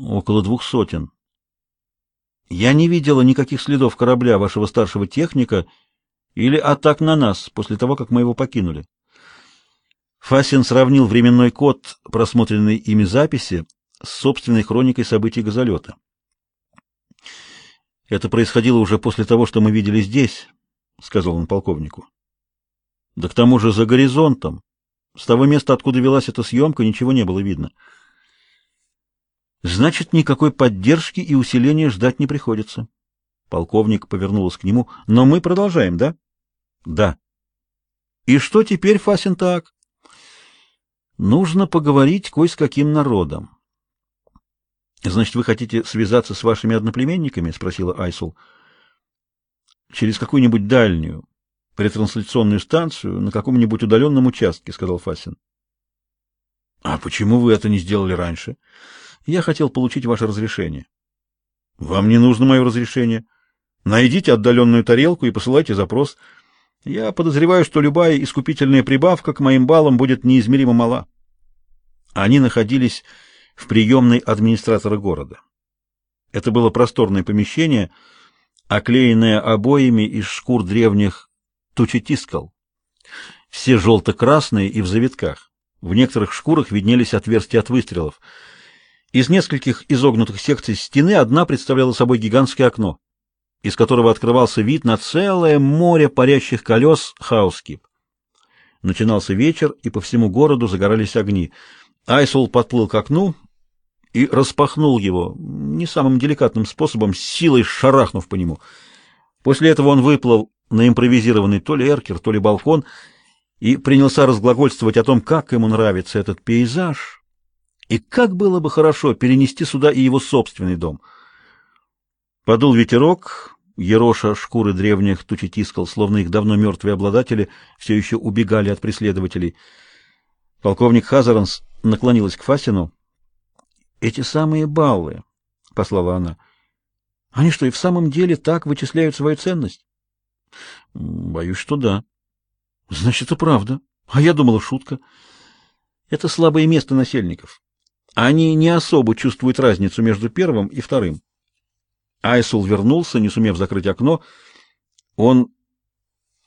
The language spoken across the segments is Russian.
Около двух сотен. Я не видела никаких следов корабля вашего старшего техника или атак на нас после того, как мы его покинули. Фасин сравнил временной код, просмотренный ими записи, с собственной хроникой событий газолета. Это происходило уже после того, что мы видели здесь, сказал он полковнику. Да к тому же за горизонтом, с того места, откуда велась эта съемка, ничего не было видно. Значит, никакой поддержки и усиления ждать не приходится. Полковник повернулся к нему. Но мы продолжаем, да? Да. И что теперь, Фасин, так? Нужно поговорить кое с каким народом. Значит, вы хотите связаться с вашими одноплеменниками, спросила Айсул. Через какую-нибудь дальнюю ретрансляционную станцию на каком-нибудь удаленном участке, сказал Фасин. А почему вы это не сделали раньше? Я хотел получить ваше разрешение. Вам не нужно мое разрешение. Найдите отдаленную тарелку и посылайте запрос. Я подозреваю, что любая искупительная прибавка к моим баллам будет неизмеримо мала. Они находились в приемной администратора города. Это было просторное помещение, оклеенное обоями из шкур древних тучетискал. Все желто-красные и в завитках. В некоторых шкурах виднелись отверстия от выстрелов. Из нескольких изогнутых секций стены одна представляла собой гигантское окно, из которого открывался вид на целое море парящих колес Хаускип. Начинался вечер, и по всему городу загорались огни. Айсул подплыл к окну и распахнул его не самым деликатным способом, силой шарахнув по нему. После этого он выплыл на импровизированный то ли эркер, то ли балкон и принялся разглагольствовать о том, как ему нравится этот пейзаж, и как было бы хорошо перенести сюда и его собственный дом. Подул ветерок, ероша шкуры древних тучетискал, словно их давно мертвые обладатели все еще убегали от преследователей. Полковник Хазаранс наклонилась к Фасину. «Эти самые баллы», — послала она, — «они что, и в самом деле так вычисляют свою ценность?» «Боюсь, что да». «Значит, это правда. А я думала, шутка. Это слабое место насельников. Они не особо чувствуют разницу между первым и вторым. Айсул вернулся, не сумев закрыть окно. Он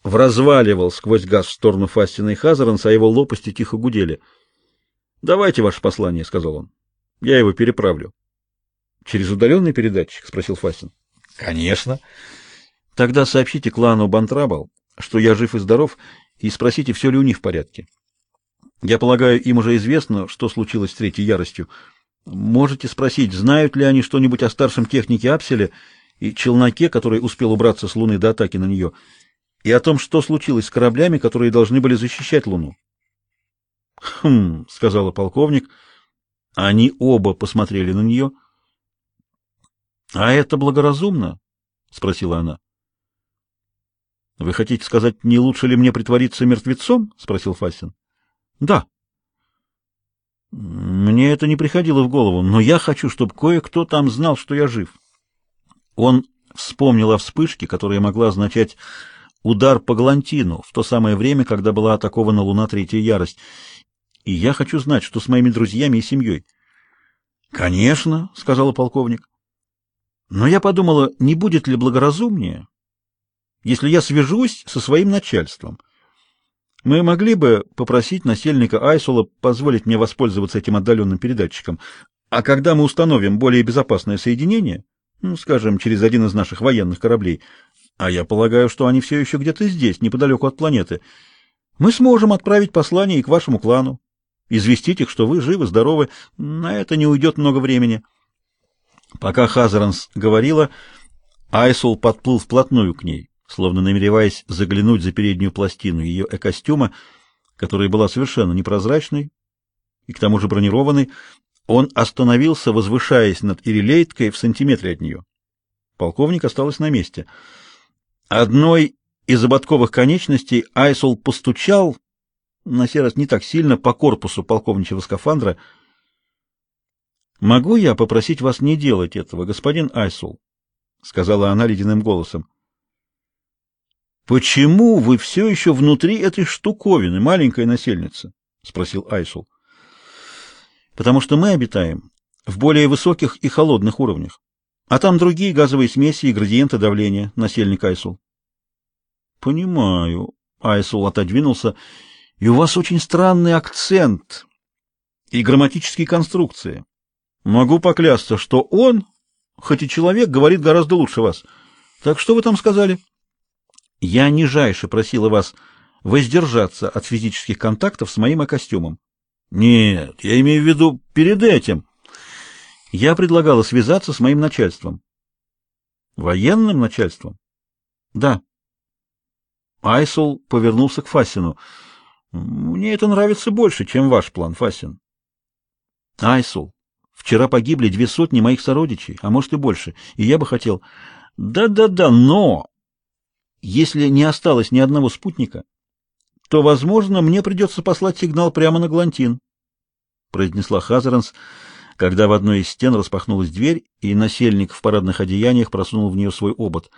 вразваливал сквозь газ в сторону Фастина и Хазаранса, а его лопасти тихо гудели. «Давайте ваше послание», — сказал он. «Я его переправлю». «Через удаленный передатчик?» — спросил Фастин. «Конечно». «Тогда сообщите клану Бантрабал, что я жив и здоров, и спросите, все ли у них в порядке». Я полагаю, им уже известно, что случилось с третьей яростью. Можете спросить, знают ли они что-нибудь о старшем технике Апселе и челноке, который успел убраться с Луны до атаки на нее, и о том, что случилось с кораблями, которые должны были защищать Луну. «Хм», — сказала полковник. Они оба посмотрели на нее. «А это благоразумно?» — спросила она. «Вы хотите сказать, не лучше ли мне притвориться мертвецом?» — спросил Фасин. Да. Мне это не приходило в голову, но я хочу, чтобы кое-кто там знал, что я жив. Он вспомнил о вспышке, которая могла означать удар по Галантину в то самое время, когда была атакована Луна Третья Ярость. И я хочу знать, что с моими друзьями и семьей. «Конечно», — сказала полковник. «Но я подумала, не будет ли благоразумнее, если я свяжусь со своим начальством?» Мы могли бы попросить насельника Айсула позволить мне воспользоваться этим отдаленным передатчиком, а когда мы установим более безопасное соединение, ну, скажем, через один из наших военных кораблей, а я полагаю, что они все еще где-то здесь, неподалеку от планеты, мы сможем отправить послание и к вашему клану, известить их, что вы живы, здоровы, на это не уйдет много времени. Пока Хазаранс говорила, Айсул подплыл вплотную к ней словно намереваясь заглянуть за переднюю пластину ее экостюма, которая была совершенно непрозрачной и к тому же бронированной, он остановился, возвышаясь над Ирилейткой в сантиметре от нее. Полковник осталась на месте. Одной из ободковых конечностей Айсул постучал, на сей раз не так сильно, по корпусу полковничьего скафандра. «Могу я попросить вас не делать этого, господин Айсул?» — сказала она ледяным голосом. Почему вы все еще внутри этой штуковины, маленькая насельница? спросил Айсул. Потому что мы обитаем в более высоких и холодных уровнях. А там другие газовые смеси и градиенты давления, насельник Айсул. Понимаю. Айсул отодвинулся. И у вас очень странный акцент и грамматические конструкции. Могу поклясться, что он, хоть и человек, говорит гораздо лучше вас. Так что вы там сказали? Я нижайше просила вас воздержаться от физических контактов с моим костюмом. Нет, я имею в виду перед этим. Я предлагала связаться с моим начальством. Военным начальством? Да. Айсул повернулся к Фасину. Мне это нравится больше, чем ваш план, Фасин. Айсул, вчера погибли две сотни моих сородичей, а может и больше, и я бы хотел... Да-да-да, но... Если не осталось ни одного спутника, то, возможно, мне придется послать сигнал прямо на Глантин, — произнесла Хазаранс, когда в одной из стен распахнулась дверь, и насельник в парадных одеяниях просунул в нее свой обод.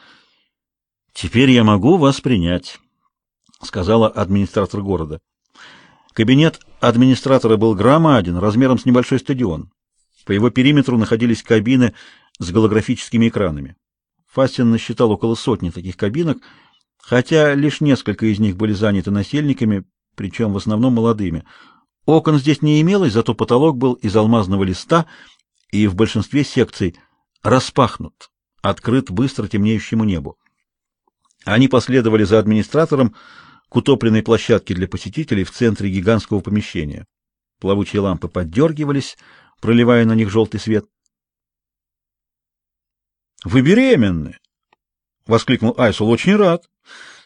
— Теперь я могу вас принять, — сказала администратор города. Кабинет администратора был громаден, размером с небольшой стадион. По его периметру находились кабины с голографическими экранами. Фастин насчитал около сотни таких кабинок — хотя лишь несколько из них были заняты насельниками, причем в основном молодыми. Окон здесь не имелось, зато потолок был из алмазного листа и в большинстве секций распахнут, открыт быстро темнеющему небу. Они последовали за администратором к утопленной площадке для посетителей в центре гигантского помещения. Плавучие лампы поддергивались, проливая на них желтый свет. «Вы беременны!» — воскликнул Айсул. «Очень рад!»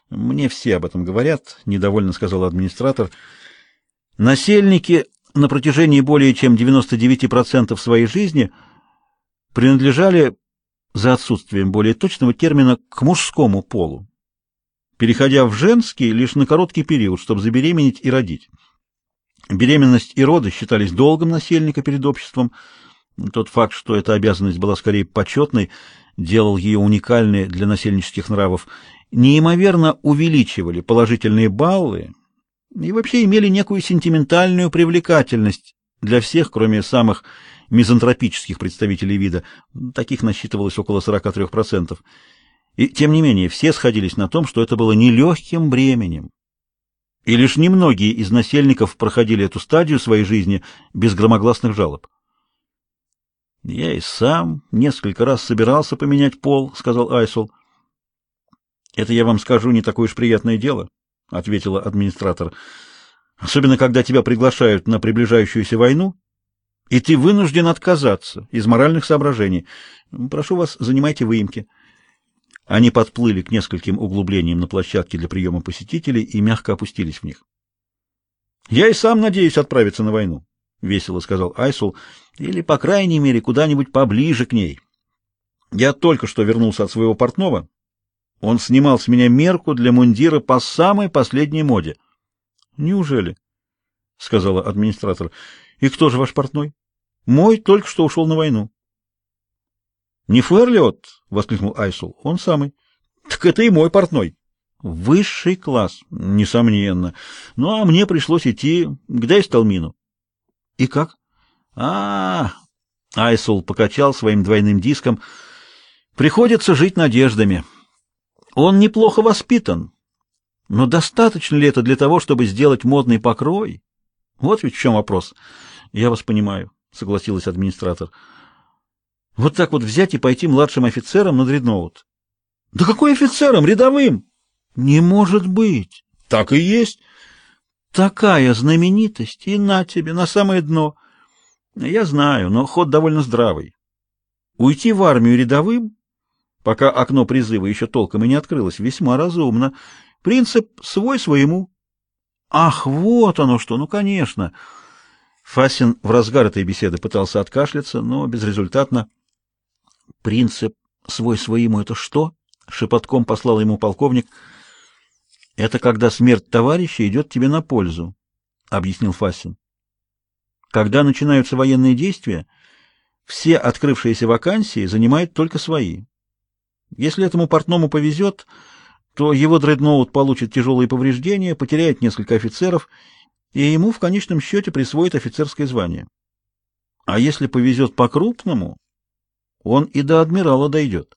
Мне все об этом говорят, недовольно сказал администратор. Насельники на протяжении более чем 99% своей жизни принадлежали за отсутствием более точного термина к мужскому полу, переходя в женский лишь на короткий период, чтобы забеременеть и родить. Беременность и роды считались долгом насельника перед обществом. Тот факт, что эта обязанность была скорее почетной, делал ее уникальной для насельнических нравов неимоверно увеличивали положительные баллы и вообще имели некую сентиментальную привлекательность для всех, кроме самых мизантропических представителей вида. Таких насчитывалось около 43%. И тем не менее, все сходились на том, что это было нелегким бременем. И лишь немногие из насельников проходили эту стадию своей жизни без громогласных жалоб. «Я и сам несколько раз собирался поменять пол», — сказал Айсул. Это я вам скажу не такое уж приятное дело, ответила администратор. Особенно когда тебя приглашают на приближающуюся войну, и ты вынужден отказаться из моральных соображений. Прошу вас, занимайте выемки. Они подплыли к нескольким углублениям на площадке для приема посетителей и мягко опустились в них. Я и сам надеюсь отправиться на войну, весело сказал Айсул, или по крайней мере куда-нибудь поближе к ней. Я только что вернулся от своего портного он снимал с меня мерку для мундира по самой последней моде. Неужели? сказала администратор. И кто же ваш портной? Мой только что ушел на войну. Не Ферлиот, воскликнул Айсул. Он самый. Так это и мой портной. Высший класс, несомненно. Ну а мне пришлось идти к Дейсталмину. И как? А, -а, а Айсул покачал своим двойным диском. Приходится жить надеждами. Он неплохо воспитан. Но достаточно ли это для того, чтобы сделать модный покрой? Вот ведь в чем вопрос. Я вас понимаю, согласилась администратор. Вот так вот взять и пойти младшим офицером на дредноут. Да какой офицером, рядовым? Не может быть. Так и есть. Такая знаменитость, и на тебе, на самое дно. Я знаю, но ход довольно здравый. Уйти в армию рядовым пока окно призыва еще толком и не открылось, весьма разумно. Принцип свой своему. Ах, вот оно что, ну, конечно. Фасин в разгар этой беседы пытался откашляться, но безрезультатно. Принцип свой своему это что? Шепотком послал ему полковник. Это когда смерть товарища идет тебе на пользу, объяснил Фасин. Когда начинаются военные действия, все открывшиеся вакансии занимают только свои. Если этому портному повезет, то его дредноут получит тяжелые повреждения, потеряет несколько офицеров, и ему в конечном счете присвоит офицерское звание. А если повезет по-крупному, он и до адмирала дойдет.